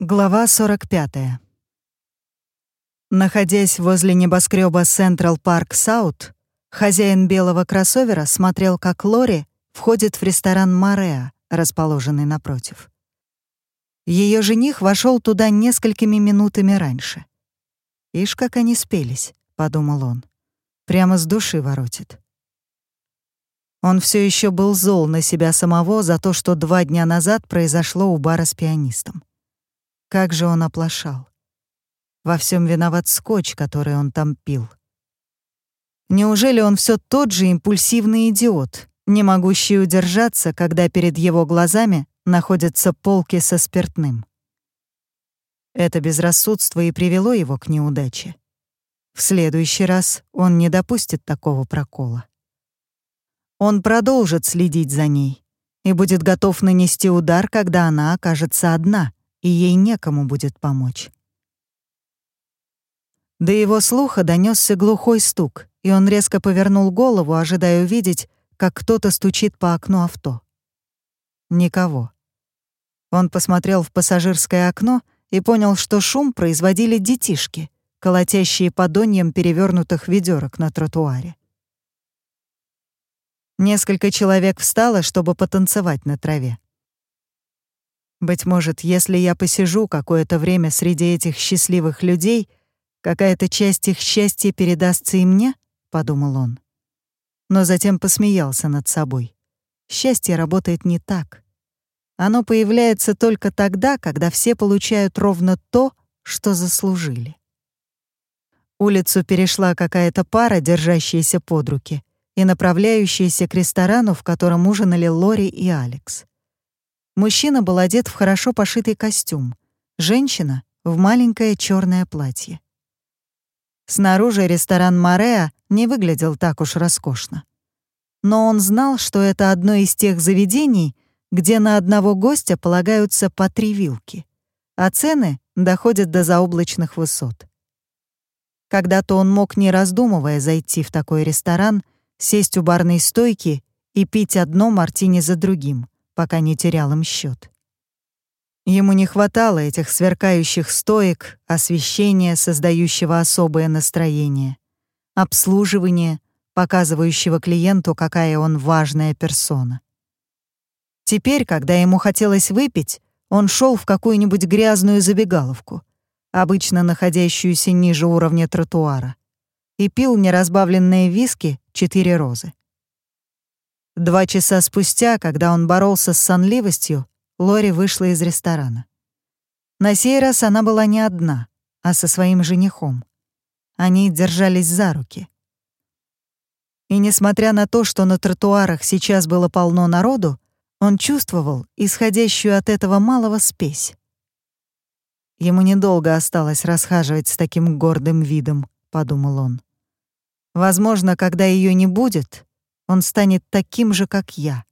Глава 45. Находясь возле небоскреба Central Park South, хозяин белого кроссовера смотрел, как Лори входит в ресторан Мареа, расположенный напротив. Ее жених вошел туда несколькими минутами раньше. «Ишь, как они спелись», — подумал он. «Прямо с души воротит». Он все еще был зол на себя самого за то, что два дня назад произошло у бара с пианистом. Как же он оплошал. Во всем виноват скотч, который он там пил. Неужели он все тот же импульсивный идиот, не могущий удержаться, когда перед его глазами находятся полки со спиртным? Это безрассудство и привело его к неудаче. В следующий раз он не допустит такого прокола. Он продолжит следить за ней и будет готов нанести удар, когда она окажется одна — и ей некому будет помочь. До его слуха донесся глухой стук, и он резко повернул голову, ожидая увидеть, как кто-то стучит по окну авто. Никого. Он посмотрел в пассажирское окно и понял, что шум производили детишки, колотящие подоньем перевернутых ведерок на тротуаре. Несколько человек встало, чтобы потанцевать на траве. Быть может, если я посижу какое-то время среди этих счастливых людей, какая-то часть их счастья передастся и мне, — подумал он. Но затем посмеялся над собой. Счастье работает не так. Оно появляется только тогда, когда все получают ровно то, что заслужили. Улицу перешла какая-то пара, держащаяся под руки, и направляющаяся к ресторану, в котором ужинали Лори и Алекс. Мужчина был одет в хорошо пошитый костюм, женщина — в маленькое черное платье. Снаружи ресторан Мореа не выглядел так уж роскошно. Но он знал, что это одно из тех заведений, где на одного гостя полагаются по три вилки, а цены доходят до заоблачных высот. Когда-то он мог, не раздумывая, зайти в такой ресторан, сесть у барной стойки и пить одно мартини за другим — пока не терял им счет. Ему не хватало этих сверкающих стоек, освещения, создающего особое настроение, обслуживания, показывающего клиенту, какая он важная персона. Теперь, когда ему хотелось выпить, он шел в какую-нибудь грязную забегаловку, обычно находящуюся ниже уровня тротуара, и пил неразбавленные виски «Четыре розы». Два часа спустя, когда он боролся с сонливостью, Лори вышла из ресторана. На сей раз она была не одна, а со своим женихом. Они держались за руки. И несмотря на то, что на тротуарах сейчас было полно народу, он чувствовал исходящую от этого малого спесь. Ему недолго осталось расхаживать с таким гордым видом, подумал он. Возможно, когда ее не будет, он станет таким же, как я.